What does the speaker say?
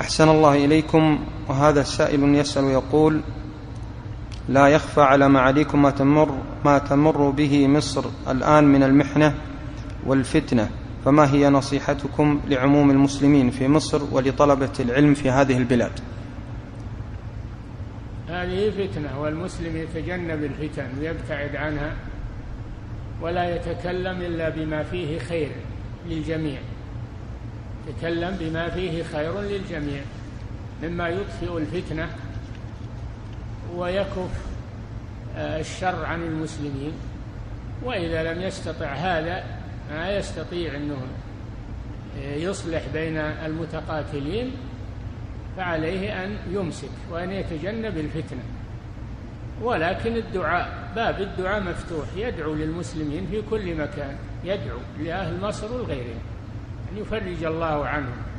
أحسن الله إليكم وهذا سائل يسأل يقول لا يخفى على معاليكم ما تمر ما تمر به مصر الآن من المحنة والفتنة فما هي نصيحتكم لعموم المسلمين في مصر ولطلبة العلم في هذه البلاد؟ هذه فتنة والمسلم يتجنب الفتن ويبتعد عنها ولا يتكلم إلا بما فيه خير للجميع. يتكلم بما فيه خير للجميع مما يطفئ الفتنة ويكف آه، الشر عن المسلمين. وإذا لم يستطع هذا ما يستطيع أنه يصلح بين المتقاتلين فعليه أن يمسك وأن يتجنب الفتنة. ولكن الدعاء باب الدعاء مفتوح يدعو للمسلمين في كل مكان يدعو لأهل مصر ولغيرهم أن يفرج الله عنهم.